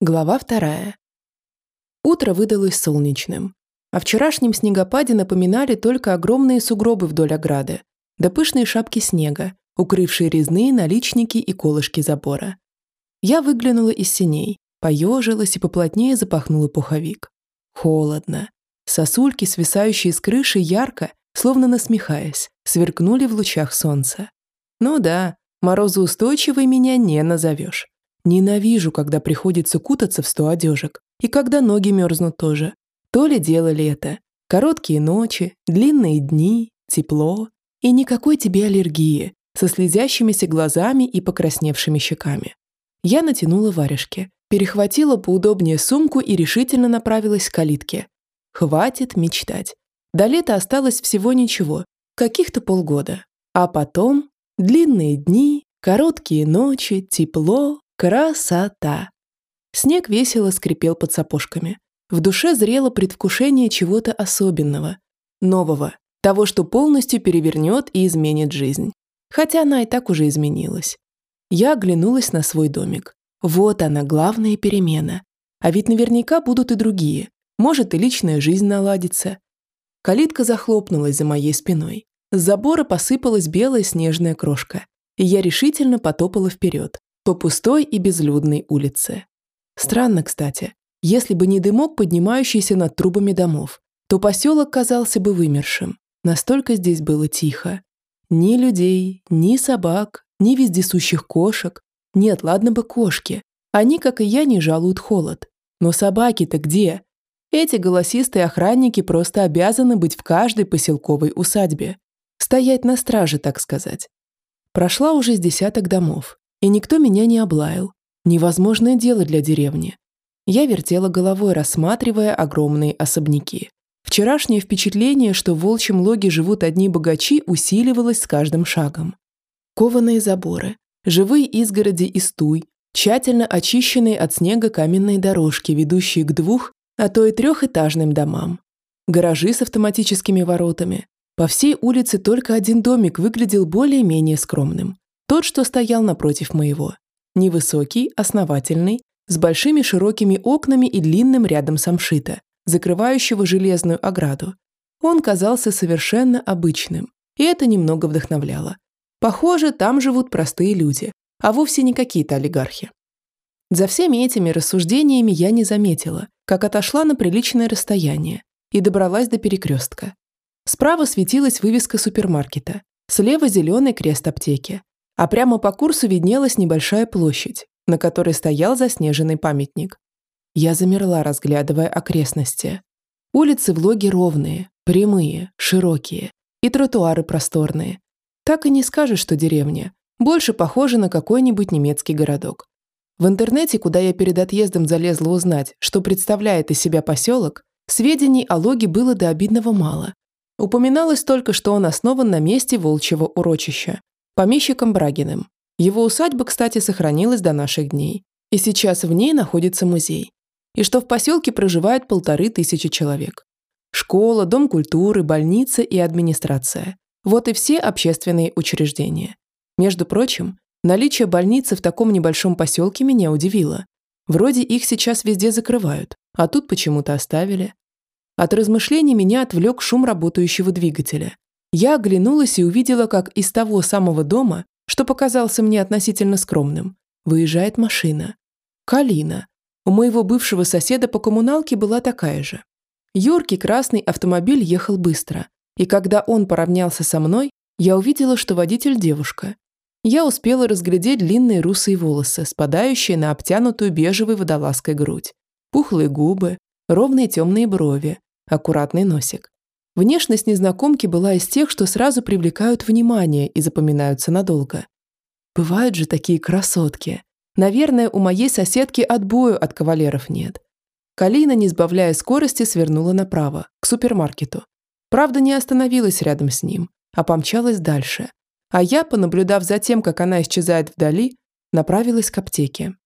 Глава вторая. Утро выдалось солнечным. О вчерашнем снегопаде напоминали только огромные сугробы вдоль ограды, да пышные шапки снега, укрывшие резные наличники и колышки забора. Я выглянула из синей, поежилась и поплотнее запахнула пуховик. Холодно. Сосульки, свисающие с крыши, ярко, словно насмехаясь, сверкнули в лучах солнца. Ну да, морозоустойчивой меня не назовешь. Ненавижу, когда приходится кутаться в сто одежек. И когда ноги мерзнут тоже. То ли делали это. Короткие ночи, длинные дни, тепло. И никакой тебе аллергии, со слезящимися глазами и покрасневшими щеками. Я натянула варежки, перехватила поудобнее сумку и решительно направилась к калитке. Хватит мечтать. До лета осталось всего ничего, каких-то полгода. А потом длинные дни, короткие ночи, тепло, Красота! Снег весело скрипел под сапожками. В душе зрело предвкушение чего-то особенного, нового, того, что полностью перевернет и изменит жизнь. Хотя она и так уже изменилась. Я оглянулась на свой домик. Вот она, главная перемена. А ведь наверняка будут и другие. Может, и личная жизнь наладится. Калитка захлопнулась за моей спиной. С забора посыпалась белая снежная крошка. И я решительно потопала вперед, по пустой и безлюдной улице. Странно, кстати, если бы не дымок, поднимающийся над трубами домов, то поселок казался бы вымершим. Настолько здесь было тихо. Ни людей, ни собак, ни вездесущих кошек. Нет, ладно бы кошки. Они, как и я, не жалуют холод. Но собаки-то где? Эти голосистые охранники просто обязаны быть в каждой поселковой усадьбе. Стоять на страже, так сказать. Прошла уже с десяток домов, и никто меня не облаял. Невозможное дело для деревни. Я вертела головой, рассматривая огромные особняки. Вчерашнее впечатление, что в волчьем логе живут одни богачи, усиливалось с каждым шагом. Кованые заборы, живые изгороди из туй, тщательно очищенные от снега каменные дорожки, ведущие к двух, а то и трехэтажным домам. Гаражи с автоматическими воротами. По всей улице только один домик выглядел более-менее скромным. Тот, что стоял напротив моего. Невысокий, основательный, с большими широкими окнами и длинным рядом самшита, закрывающего железную ограду. Он казался совершенно обычным, и это немного вдохновляло. Похоже, там живут простые люди, а вовсе не какие-то олигархи. За всеми этими рассуждениями я не заметила, как отошла на приличное расстояние и добралась до перекрестка. Справа светилась вывеска супермаркета, слева зеленый крест аптеки, а прямо по курсу виднелась небольшая площадь, на которой стоял заснеженный памятник. Я замерла, разглядывая окрестности. Улицы в логе ровные, прямые, широкие, и тротуары просторные. Так и не скажешь, что деревня. Больше похоже на какой-нибудь немецкий городок. В интернете, куда я перед отъездом залезла узнать, что представляет из себя поселок, сведений о логе было до обидного мало. Упоминалось только, что он основан на месте волчьего урочища, помещиком Брагиным. Его усадьба, кстати, сохранилась до наших дней. И сейчас в ней находится музей. И что в поселке проживает полторы тысячи человек. Школа, дом культуры, больница и администрация. Вот и все общественные учреждения. Между прочим, наличие больницы в таком небольшом поселке меня удивило. Вроде их сейчас везде закрывают, а тут почему-то оставили. От размышлений меня отвлек шум работающего двигателя. Я оглянулась и увидела, как из того самого дома, что показался мне относительно скромным, выезжает машина. Калина. У моего бывшего соседа по коммуналке была такая же. Юркий красный автомобиль ехал быстро, и когда он поравнялся со мной, я увидела, что водитель девушка. Я успела разглядеть длинные русые волосы, спадающие на обтянутую бежевой водолазкой грудь, пухлые губы, ровные темные брови, аккуратный носик. Внешность незнакомки была из тех, что сразу привлекают внимание и запоминаются надолго. Бывают же такие красотки. Наверное, у моей соседки отбою от кавалеров нет. Калина, не сбавляя скорости, свернула направо, к супермаркету. Правда, не остановилась рядом с ним, а помчалась дальше. А я, понаблюдав за тем, как она исчезает вдали, направилась к аптеке.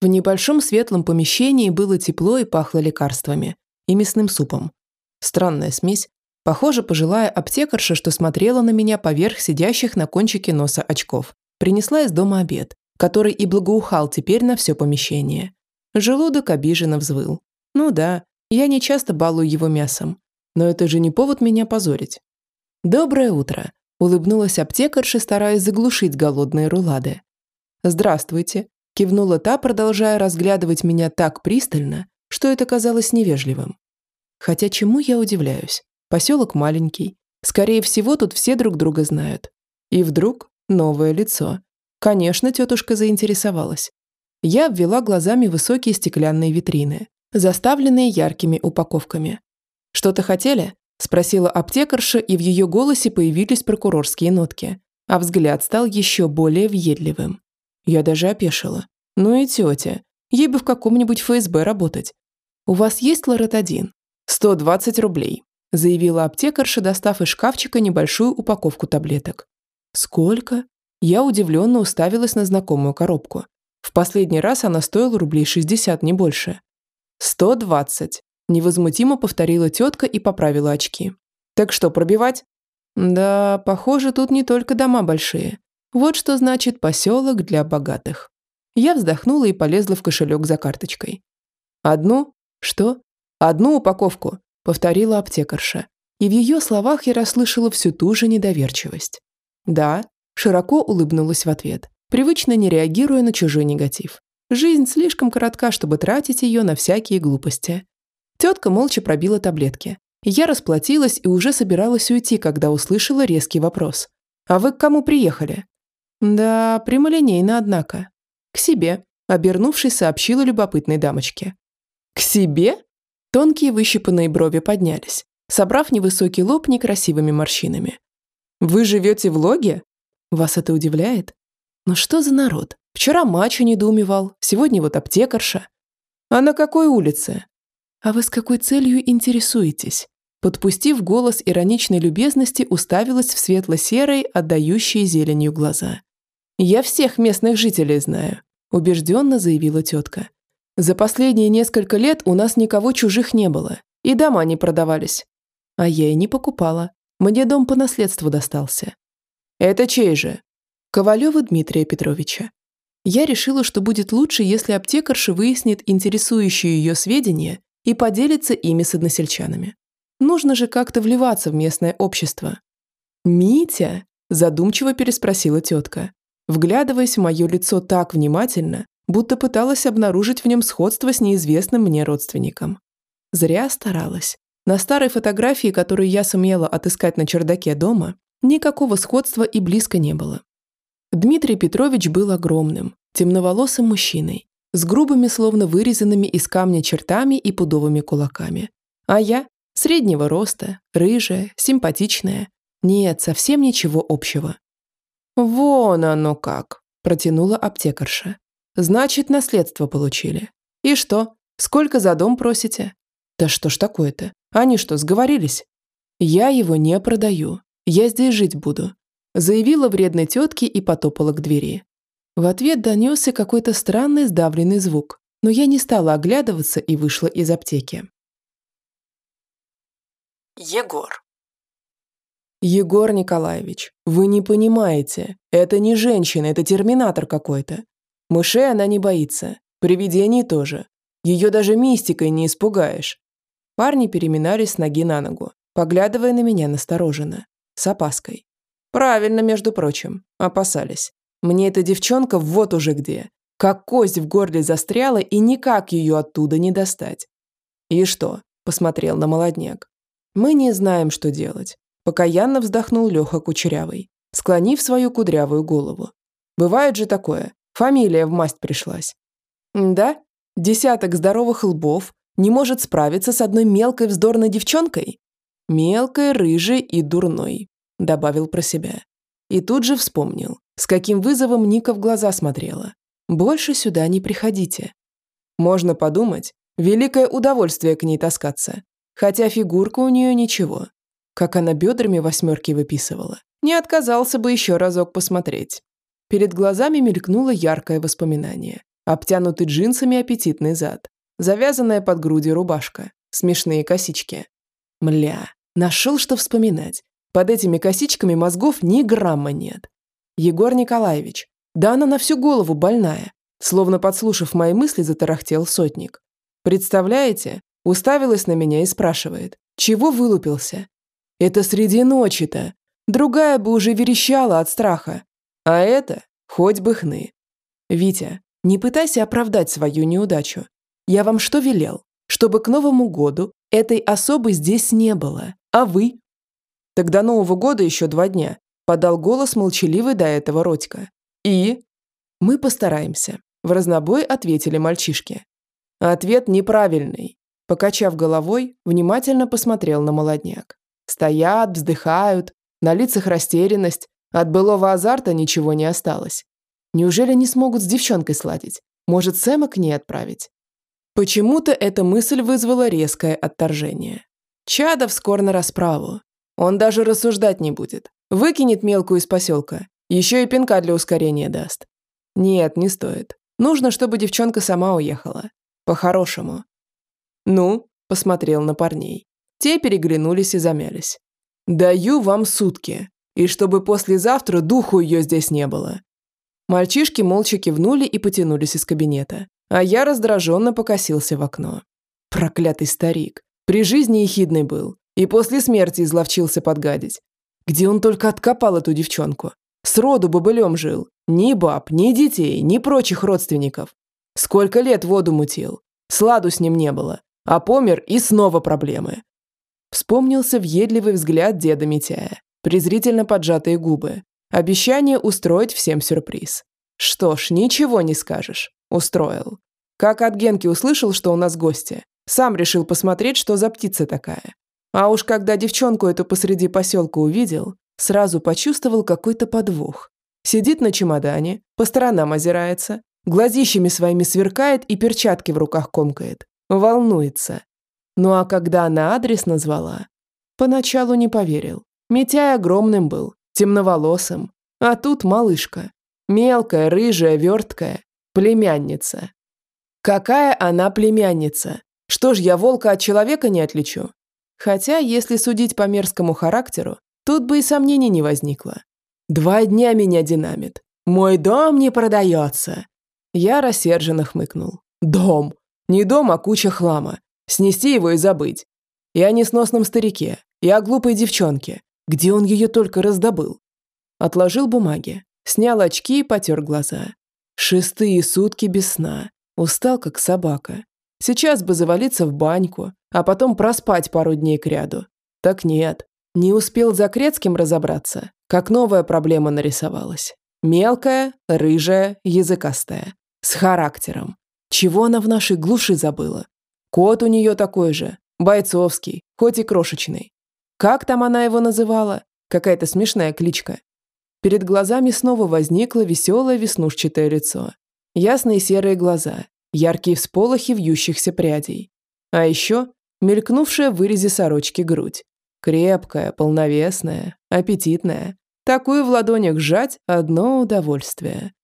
В небольшом светлом помещении было тепло и пахло лекарствами и мясным супом. Странная смесь. Похоже, пожилая аптекарша, что смотрела на меня поверх сидящих на кончике носа очков. Принесла из дома обед. который и благоухал теперь на все помещение. Желудок обиженно взвыл. Ну да, я не часто балую его мясом. Но это же не повод меня позорить. «Доброе утро», – улыбнулась аптекарша, стараясь заглушить голодные рулады. «Здравствуйте», – кивнула та, продолжая разглядывать меня так пристально, что это казалось невежливым. Хотя чему я удивляюсь? Поселок маленький. Скорее всего, тут все друг друга знают. И вдруг новое лицо. Конечно, тетушка заинтересовалась. Я обвела глазами высокие стеклянные витрины, заставленные яркими упаковками. «Что-то хотели?» – спросила аптекарша, и в ее голосе появились прокурорские нотки, а взгляд стал еще более въедливым. Я даже опешила. «Ну и тетя, ей бы в каком-нибудь ФСБ работать. У вас есть лоротадин?» «120 рублей», – заявила аптекарша, достав из шкафчика небольшую упаковку таблеток. «Сколько?» Я удивленно уставилась на знакомую коробку. В последний раз она стоила рублей 60, не больше. «120», – невозмутимо повторила тетка и поправила очки. «Так что, пробивать?» «Да, похоже, тут не только дома большие. Вот что значит поселок для богатых». Я вздохнула и полезла в кошелек за карточкой. «Одну? Что?» «Одну упаковку», – повторила аптекарша. И в ее словах я расслышала всю ту же недоверчивость. «Да», – широко улыбнулась в ответ, привычно не реагируя на чужой негатив. Жизнь слишком коротка, чтобы тратить ее на всякие глупости. Тетка молча пробила таблетки. Я расплатилась и уже собиралась уйти, когда услышала резкий вопрос. «А вы к кому приехали?» «Да, прямолинейно, однако». «К себе», – обернувшись, сообщила любопытной дамочке. «К себе?» Тонкие выщипанные брови поднялись, собрав невысокий лоб некрасивыми морщинами. «Вы живете в логе? Вас это удивляет? Но что за народ? Вчера мачо недоумевал, сегодня вот аптекарша. А на какой улице? А вы с какой целью интересуетесь?» Подпустив голос ироничной любезности, уставилась в светло-серой, отдающие зеленью глаза. «Я всех местных жителей знаю», – убежденно заявила тетка. За последние несколько лет у нас никого чужих не было, и дома не продавались. А я и не покупала. Мне дом по наследству достался. Это чей же? Ковалева Дмитрия Петровича. Я решила, что будет лучше, если аптекарша выяснит интересующие ее сведения и поделится ими с односельчанами. Нужно же как-то вливаться в местное общество. «Митя?» – задумчиво переспросила тетка, вглядываясь в мое лицо так внимательно, будто пыталась обнаружить в нем сходство с неизвестным мне родственником. Зря старалась. На старой фотографии, которую я сумела отыскать на чердаке дома, никакого сходства и близко не было. Дмитрий Петрович был огромным, темноволосым мужчиной, с грубыми, словно вырезанными из камня чертами и пудовыми кулаками. А я – среднего роста, рыжая, симпатичная. Нет, совсем ничего общего. «Вон оно как!» – протянула аптекарша. Значит, наследство получили. И что? Сколько за дом просите? Да что ж такое-то? Они что, сговорились? Я его не продаю. Я здесь жить буду. Заявила вредной тетке и потопала к двери. В ответ донесся какой-то странный сдавленный звук, но я не стала оглядываться и вышла из аптеки. Егор. Егор Николаевич, вы не понимаете. Это не женщина, это терминатор какой-то. Мышей она не боится, привидений тоже. Ее даже мистикой не испугаешь. Парни переминались с ноги на ногу, поглядывая на меня настороженно, с опаской. Правильно, между прочим, опасались. Мне эта девчонка вот уже где. Как кость в горле застряла и никак ее оттуда не достать. И что? Посмотрел на молодняк. Мы не знаем, что делать. Покаянно вздохнул Леха Кучерявый, склонив свою кудрявую голову. Бывает же такое, Фамилия в масть пришлась. Да, десяток здоровых лбов не может справиться с одной мелкой вздорной девчонкой? Мелкой, рыжей и дурной, добавил про себя. И тут же вспомнил, с каким вызовом Ника в глаза смотрела. Больше сюда не приходите. Можно подумать, великое удовольствие к ней таскаться. Хотя фигурка у нее ничего. Как она бедрами восьмерки выписывала. Не отказался бы еще разок посмотреть. Перед глазами мелькнуло яркое воспоминание. Обтянутый джинсами аппетитный зад. Завязанная под грудью рубашка. Смешные косички. Мля, нашел что вспоминать. Под этими косичками мозгов ни грамма нет. Егор Николаевич, Да она на всю голову больная. Словно подслушав мои мысли, затарахтел сотник. Представляете? Уставилась на меня и спрашивает. Чего вылупился? Это среди ночи-то. Другая бы уже верещала от страха. А это хоть бы хны. Витя, не пытайся оправдать свою неудачу. Я вам что велел? Чтобы к Новому году этой особы здесь не было. А вы? Тогда Нового года еще два дня. Подал голос молчаливый до этого Родька. И? Мы постараемся. В разнобой ответили мальчишки. Ответ неправильный. Покачав головой, внимательно посмотрел на молодняк. Стоят, вздыхают, на лицах растерянность, от былого азарта ничего не осталось. Неужели не смогут с девчонкой сладить? Может, Сэма к ней отправить? Почему-то эта мысль вызвала резкое отторжение. Чадов скоро на расправу. Он даже рассуждать не будет. Выкинет мелкую из поселка. Еще и пинка для ускорения даст. Нет, не стоит. Нужно, чтобы девчонка сама уехала. По-хорошему. Ну, посмотрел на парней. Те переглянулись и замялись. Даю вам сутки. И чтобы послезавтра духу ее здесь не было. Мальчишки молча кивнули и потянулись из кабинета. А я раздраженно покосился в окно. Проклятый старик. При жизни ехидный был. И после смерти изловчился подгадить. Где он только откопал эту девчонку? Сроду бобылем жил. Ни баб, ни детей, ни прочих родственников. Сколько лет воду мутил. Сладу с ним не было. А помер и снова проблемы. Вспомнился въедливый взгляд деда Митяя, презрительно поджатые губы, обещание устроить всем сюрприз. Что ж, ничего не скажешь. Устроил. Как от Генки услышал, что у нас гости, сам решил посмотреть, что за птица такая. А уж когда девчонку эту посреди поселка увидел, сразу почувствовал какой-то подвох. Сидит на чемодане, по сторонам озирается, глазищами своими сверкает и перчатки в руках комкает. Волнуется. Ну а когда она адрес назвала, поначалу не поверил. Митяй огромным был, темноволосым, а тут малышка. Мелкая, рыжая, верткая, племянница. Какая она племянница? Что ж, я волка от человека не отличу? Хотя, если судить по мерзкому характеру, тут бы и сомнений не возникло. Два дня меня динамит. Мой дом не продается. Я рассерженно хмыкнул. Дом. Не дом, а куча хлама. Снести его и забыть. И о несносном старике, и о глупой девчонке. Где он ее только раздобыл? Отложил бумаги, снял очки и потер глаза. Шестые сутки без сна. Устал, как собака. Сейчас бы завалиться в баньку, а потом проспать пару дней кряду. Так нет. Не успел за Крецким разобраться, как новая проблема нарисовалась. Мелкая, рыжая, языкастая. С характером. Чего она в нашей глуши забыла? Кот у нее такой же, бойцовский, хоть и крошечный. Как там она его называла? Какая-то смешная кличка. Перед глазами снова возникло веселое веснушчатое лицо. Ясные серые глаза, яркие всполохи вьющихся прядей. А еще мелькнувшая в вырезе сорочки грудь. Крепкая, полновесная, аппетитная. Такую в ладонях сжать – одно удовольствие.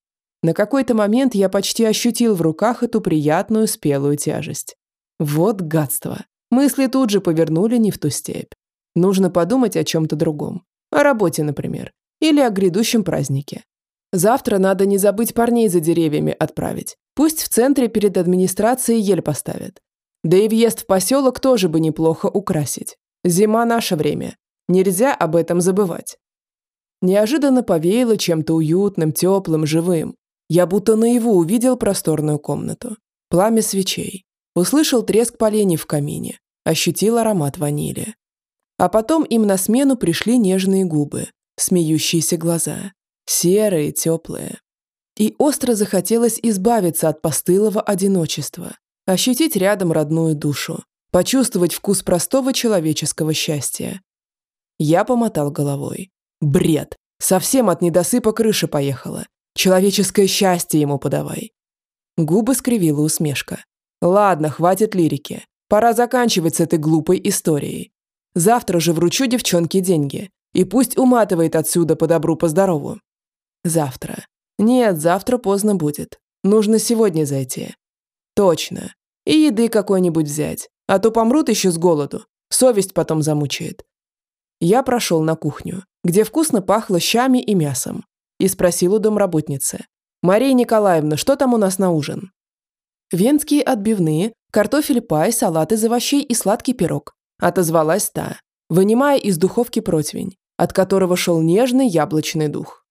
На какой-то момент я почти ощутил в руках эту приятную спелую тяжесть. Вот гадство. Мысли тут же повернули не в ту степь. Нужно подумать о чем-то другом. О работе, например. Или о грядущем празднике. Завтра надо не забыть парней за деревьями отправить. Пусть в центре перед администрацией ель поставят. Да и въезд в поселок тоже бы неплохо украсить. Зима – наше время. Нельзя об этом забывать. Неожиданно повеяло чем-то уютным, теплым, живым. Я будто наяву увидел просторную комнату. Пламя свечей. Услышал треск полений в камине. Ощутил аромат ванили. А потом им на смену пришли нежные губы, смеющиеся глаза, серые, теплые. И остро захотелось избавиться от постылого одиночества, ощутить рядом родную душу, почувствовать вкус простого человеческого счастья. Я помотал головой. Бред. Совсем от недосыпа крыша поехала. Человеческое счастье ему подавай. Губы скривила усмешка. Ладно, хватит лирики. Пора заканчивать с этой глупой историей. Завтра же вручу девчонке деньги. И пусть уматывает отсюда по добру, по здорову. Завтра. Нет, завтра поздно будет. Нужно сегодня зайти. Точно. И еды какой-нибудь взять. А то помрут еще с голоду. Совесть потом замучает. Я прошел на кухню, где вкусно пахло щами и мясом. И спросил у домработницы. «Мария Николаевна, что там у нас на ужин?» «Венские отбивные, картофель пай, салат из овощей и сладкий пирог», отозвалась та, вынимая из духовки противень, от которого шел нежный яблочный дух.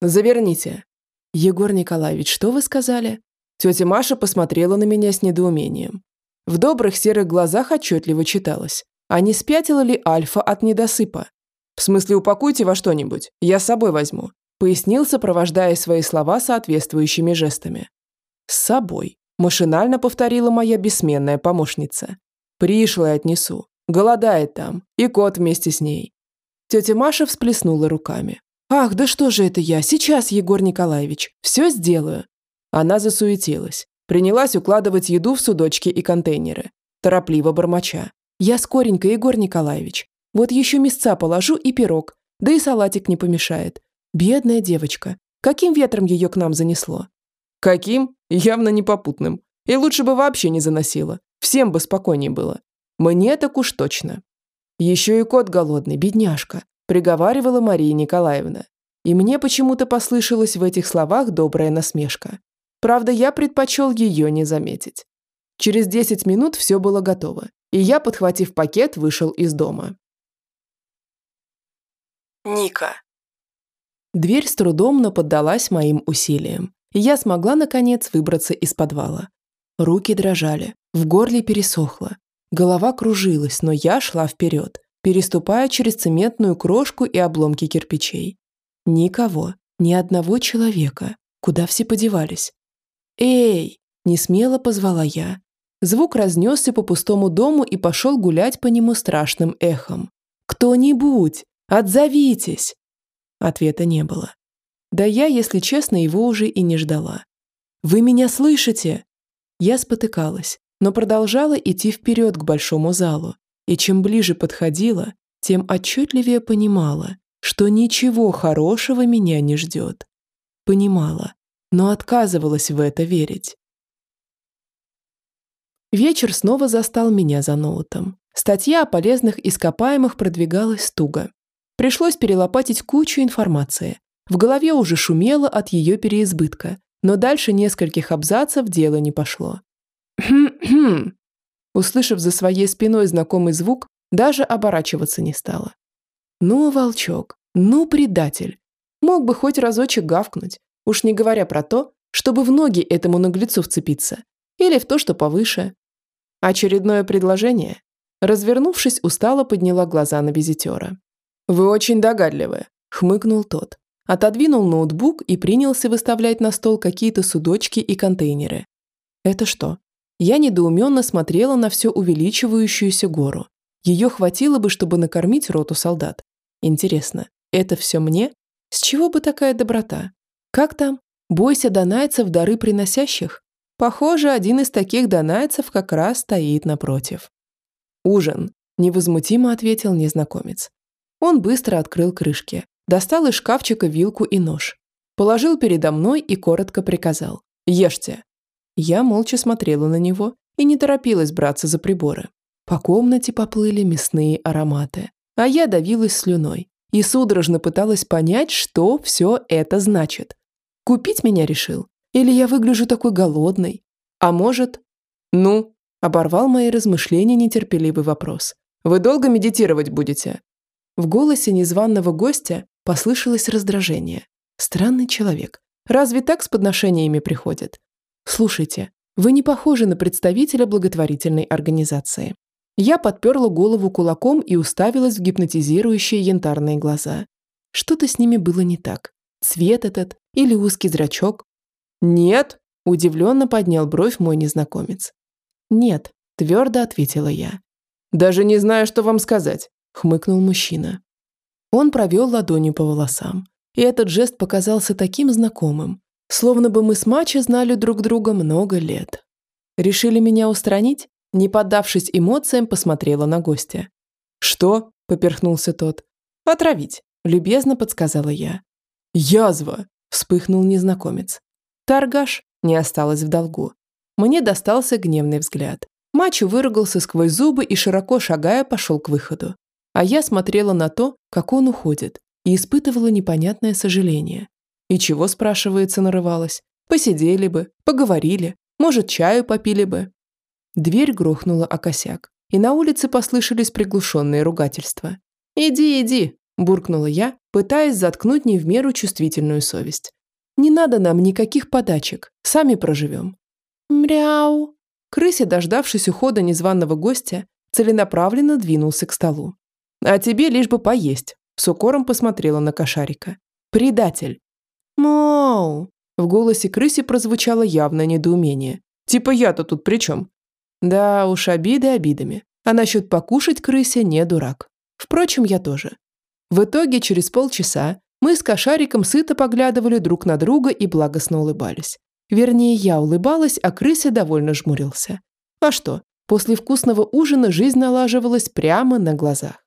«Заверните». «Егор Николаевич, что вы сказали?» Тетя Маша посмотрела на меня с недоумением. В добрых серых глазах отчетливо читалось. А не спятила ли Альфа от недосыпа? В смысле, упакуйте во что-нибудь, я с собой возьму пояснил, сопровождая свои слова соответствующими жестами. «С собой», – машинально повторила моя бессменная помощница. «Пришло и отнесу. Голодает там, и кот вместе с ней». Тетя Маша всплеснула руками. «Ах, да что же это я? Сейчас, Егор Николаевич, все сделаю». Она засуетилась, принялась укладывать еду в судочки и контейнеры, торопливо бормоча. «Я скоренько, Егор Николаевич. Вот еще мясца положу и пирог, да и салатик не помешает. Бедная девочка. Каким ветром ее к нам занесло? Каким? Явно не попутным. И лучше бы вообще не заносило. Всем бы спокойнее было. Мне так уж точно. Еще и кот голодный, бедняжка, приговаривала Мария Николаевна. И мне почему-то послышалась в этих словах добрая насмешка. Правда, я предпочел ее не заметить. Через 10 минут все было готово, и я, подхватив пакет, вышел из дома. Ника. Дверь с трудом, но поддалась моим усилиям, и я смогла, наконец, выбраться из подвала. Руки дрожали, в горле пересохло, голова кружилась, но я шла вперед, переступая через цементную крошку и обломки кирпичей. Никого, ни одного человека. Куда все подевались? «Эй!» – несмело позвала я. Звук разнесся по пустому дому и пошел гулять по нему страшным эхом. «Кто-нибудь! Отзовитесь!» Ответа не было. Да я, если честно, его уже и не ждала. «Вы меня слышите?» Я спотыкалась, но продолжала идти вперед к большому залу, и чем ближе подходила, тем отчетливее понимала, что ничего хорошего меня не ждет. Понимала, но отказывалась в это верить. Вечер снова застал меня за ноутом. Статья о полезных ископаемых продвигалась туго. Пришлось перелопатить кучу информации. В голове уже шумело от ее переизбытка, но дальше нескольких абзацев дело не пошло. «Хм-хм!» Услышав за своей спиной знакомый звук, даже оборачиваться не стала. «Ну, волчок, ну, предатель! Мог бы хоть разочек гавкнуть, уж не говоря про то, чтобы в ноги этому наглецу вцепиться, или в то, что повыше. Очередное предложение?» Развернувшись, устало подняла глаза на визитера. «Вы очень догадливы», – хмыкнул тот. Отодвинул ноутбук и принялся выставлять на стол какие-то судочки и контейнеры. «Это что?» Я недоуменно смотрела на все увеличивающуюся гору. Ее хватило бы, чтобы накормить роту солдат. Интересно, это все мне? С чего бы такая доброта? Как там? Бойся донайцев дары приносящих? Похоже, один из таких донайцев как раз стоит напротив. «Ужин», – невозмутимо ответил незнакомец. Он быстро открыл крышки, достал из шкафчика вилку и нож. Положил передо мной и коротко приказал «Ешьте». Я молча смотрела на него и не торопилась браться за приборы. По комнате поплыли мясные ароматы, а я давилась слюной и судорожно пыталась понять, что все это значит. Купить меня решил? Или я выгляжу такой голодной? А может... Ну, оборвал мои размышления нетерпеливый вопрос. Вы долго медитировать будете? В голосе незваного гостя послышалось раздражение. Странный человек. Разве так с подношениями приходят? Слушайте, вы не похожи на представителя благотворительной организации. Я подперла голову кулаком и уставилась в гипнотизирующие янтарные глаза. Что-то с ними было не так. Цвет этот или узкий зрачок? Нет, удивленно поднял бровь мой незнакомец. Нет, твердо ответила я. Даже не знаю, что вам сказать хмыкнул мужчина. Он провел ладонью по волосам, и этот жест показался таким знакомым, словно бы мы с Мачо знали друг друга много лет. Решили меня устранить? Не поддавшись эмоциям, посмотрела на гостя. «Что?» – поперхнулся тот. «Отравить», – любезно подсказала я. «Язва!» – вспыхнул незнакомец. Торгаш не осталось в долгу. Мне достался гневный взгляд. Мачо выругался сквозь зубы и, широко шагая, пошел к выходу. А я смотрела на то, как он уходит, и испытывала непонятное сожаление. И чего, спрашивается, нарывалась? Посидели бы, поговорили, может, чаю попили бы. Дверь грохнула о косяк, и на улице послышались приглушенные ругательства. «Иди, иди!» – буркнула я, пытаясь заткнуть не в меру чувствительную совесть. «Не надо нам никаких подачек, сами проживем». «Мряу!» Крыся, дождавшись ухода незваного гостя, целенаправленно двинулся к столу. «А тебе лишь бы поесть», – с укором посмотрела на кошарика. «Предатель!» «Моу!» В голосе крыси прозвучало явное недоумение. «Типа я-то тут при чем?» Да уж, обиды обидами. А насчет покушать крысе не дурак. Впрочем, я тоже. В итоге, через полчаса мы с кошариком сыто поглядывали друг на друга и благостно улыбались. Вернее, я улыбалась, а крыся довольно жмурился. А что, после вкусного ужина жизнь налаживалась прямо на глазах.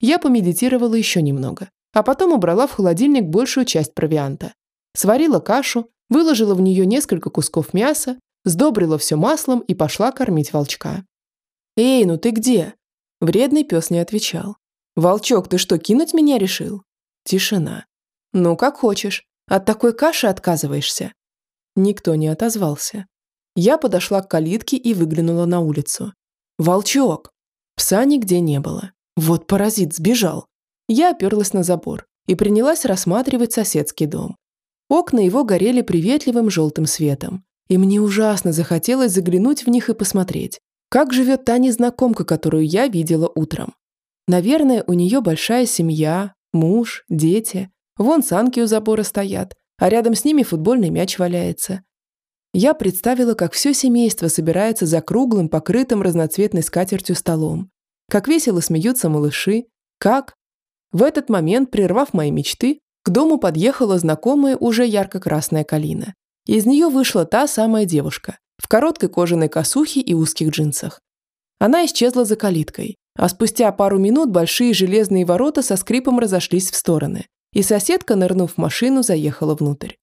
Я помедитировала еще немного, а потом убрала в холодильник большую часть провианта. Сварила кашу, выложила в нее несколько кусков мяса, сдобрила все маслом и пошла кормить волчка. «Эй, ну ты где?» Вредный пес не отвечал. «Волчок, ты что, кинуть меня решил?» Тишина. «Ну, как хочешь. От такой каши отказываешься?» Никто не отозвался. Я подошла к калитке и выглянула на улицу. «Волчок!» Пса нигде не было. Вот паразит сбежал. Я оперлась на забор и принялась рассматривать соседский дом. Окна его горели приветливым желтым светом, и мне ужасно захотелось заглянуть в них и посмотреть, как живет та незнакомка, которую я видела утром. Наверное, у нее большая семья, муж, дети. Вон санки у забора стоят, а рядом с ними футбольный мяч валяется. Я представила, как все семейство собирается за круглым, покрытым разноцветной скатертью столом. Как весело смеются малыши. Как... В этот момент, прервав мои мечты, к дому подъехала знакомая уже ярко-красная калина. Из нее вышла та самая девушка в короткой кожаной косухе и узких джинсах. Она исчезла за калиткой, а спустя пару минут большие железные ворота со скрипом разошлись в стороны, и соседка, нырнув в машину, заехала внутрь.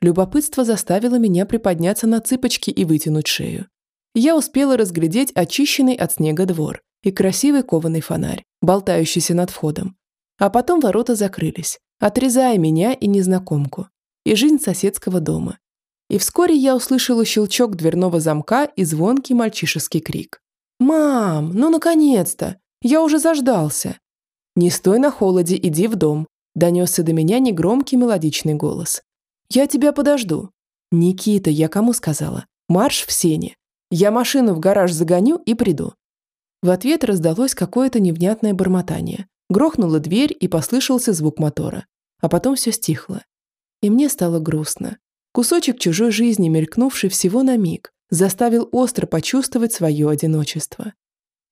Любопытство заставило меня приподняться на цыпочки и вытянуть шею. Я успела разглядеть очищенный от снега двор и красивый кованый фонарь, болтающийся над входом. А потом ворота закрылись, отрезая меня и незнакомку, и жизнь соседского дома. И вскоре я услышала щелчок дверного замка и звонкий мальчишеский крик. «Мам, ну наконец-то! Я уже заждался!» «Не стой на холоде, иди в дом», – донесся до меня негромкий мелодичный голос. «Я тебя подожду». «Никита, я кому сказала? Марш в сене. Я машину в гараж загоню и приду». В ответ раздалось какое-то невнятное бормотание. Грохнула дверь и послышался звук мотора. А потом все стихло. И мне стало грустно. Кусочек чужой жизни, мелькнувший всего на миг, заставил остро почувствовать свое одиночество.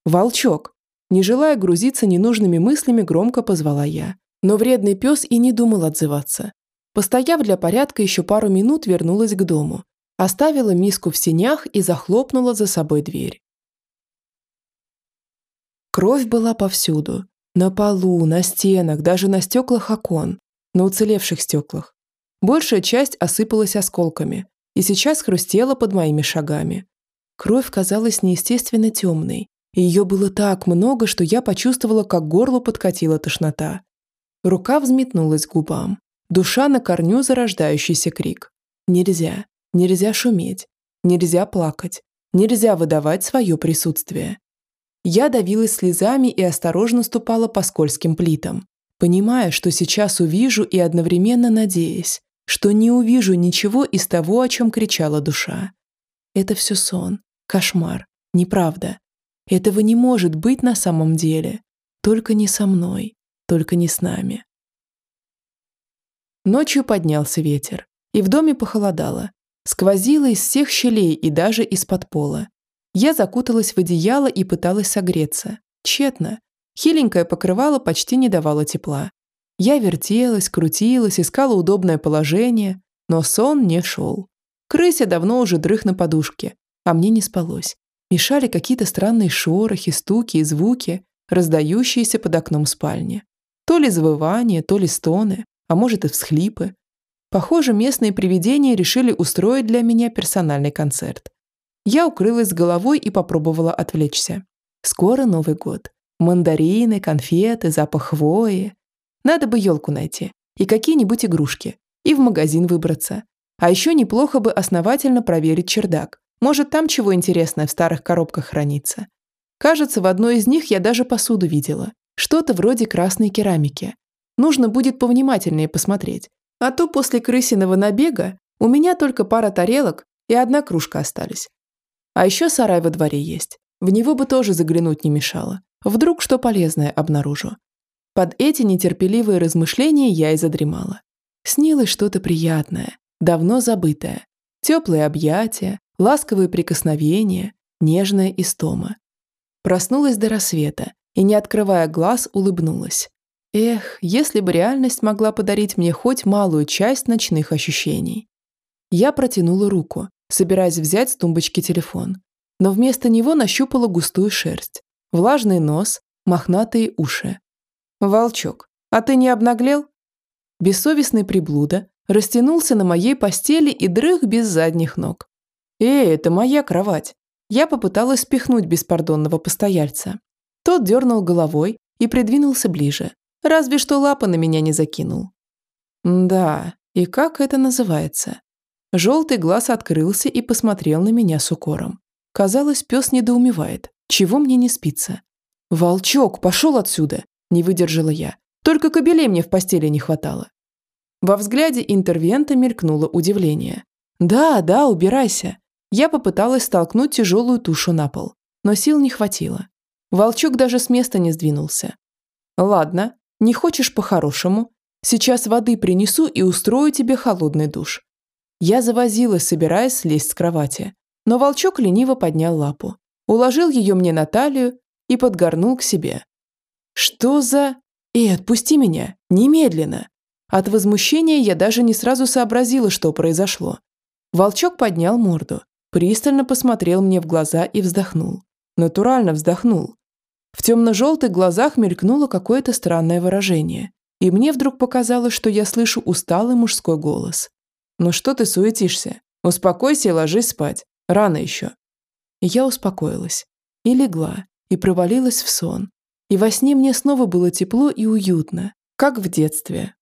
«Волчок!» Не желая грузиться ненужными мыслями, громко позвала я. Но вредный пес и не думал отзываться. Постояв для порядка еще пару минут, вернулась к дому. Оставила миску в сенях и захлопнула за собой дверь. Кровь была повсюду, на полу, на стенах, даже на стеклах окон, на уцелевших стеклах. Большая часть осыпалась осколками и сейчас хрустела под моими шагами. Кровь казалась неестественно темной, и ее было так много, что я почувствовала, как горло подкатила тошнота. Рука взметнулась к губам. Душа на корню зарождающийся крик. Нельзя, нельзя шуметь, нельзя плакать, нельзя выдавать свое присутствие. Я давилась слезами и осторожно ступала по скользким плитам, понимая, что сейчас увижу и одновременно надеясь, что не увижу ничего из того, о чем кричала душа. Это все сон, кошмар, неправда. Этого не может быть на самом деле. Только не со мной, только не с нами. Ночью поднялся ветер, и в доме похолодало. Сквозило из всех щелей и даже из-под пола. Я закуталась в одеяло и пыталась согреться. Тщетно. Хиленькое покрывало почти не давало тепла. Я вертелась, крутилась, искала удобное положение, но сон не шел. Крыся давно уже дрых на подушке, а мне не спалось. Мешали какие-то странные шорохи, стуки и звуки, раздающиеся под окном спальни. То ли завывания, то ли стоны, а может и всхлипы. Похоже, местные привидения решили устроить для меня персональный концерт. Я укрылась головой и попробовала отвлечься. Скоро Новый год. Мандарины, конфеты, запах хвои. Надо бы елку найти. И какие-нибудь игрушки. и в магазин выбраться. А еще неплохо бы основательно проверить чердак. Может, там чего интересное в старых коробках хранится. Кажется, в одной из них я даже посуду видела. Что-то вроде красной керамики. Нужно будет повнимательнее посмотреть. А то после крысиного набега у меня только пара тарелок и одна кружка остались. А еще сарай во дворе есть. В него бы тоже заглянуть не мешало. Вдруг что полезное обнаружу. Под эти нетерпеливые размышления я и задремала. Снилось что-то приятное, давно забытое. Теплые объятия, ласковые прикосновения, нежная истома. Проснулась до рассвета и, не открывая глаз, улыбнулась. Эх, если бы реальность могла подарить мне хоть малую часть ночных ощущений. Я протянула руку, собираясь взять с тумбочки телефон, но вместо него нащупала густую шерсть, влажный нос, мохнатые уши. «Волчок, а ты не обнаглел?» Бессовестный приблуда растянулся на моей постели и дрых без задних ног. «Эй, это моя кровать!» Я попыталась спихнуть беспардонного постояльца. Тот дернул головой и придвинулся ближе, разве что лапы на меня не закинул. Да, и как это называется? Желтый глаз открылся и посмотрел на меня с укором. Казалось, пес недоумевает. Чего мне не спится? «Волчок, пошел отсюда!» – не выдержала я. Только кобелей мне в постели не хватало. Во взгляде интервента мелькнуло удивление. «Да, да, убирайся!» Я попыталась столкнуть тяжелую тушу на пол, но сил не хватило. Волчок даже с места не сдвинулся. «Ладно, не хочешь по-хорошему? Сейчас воды принесу и устрою тебе холодный душ». Я завозилась, собираясь слезть с кровати, но волчок лениво поднял лапу, уложил ее мне на талию и подгорнул к себе. «Что за...» «Эй, отпусти меня! Немедленно!» От возмущения я даже не сразу сообразила, что произошло. Волчок поднял морду, пристально посмотрел мне в глаза и вздохнул. Натурально вздохнул. В темно-желтых глазах мелькнуло какое-то странное выражение, и мне вдруг показалось, что я слышу усталый мужской голос. «Ну что ты суетишься? Успокойся и ложись спать. Рано еще. Я успокоилась. И легла, и провалилась в сон. И во сне мне снова было тепло и уютно, как в детстве.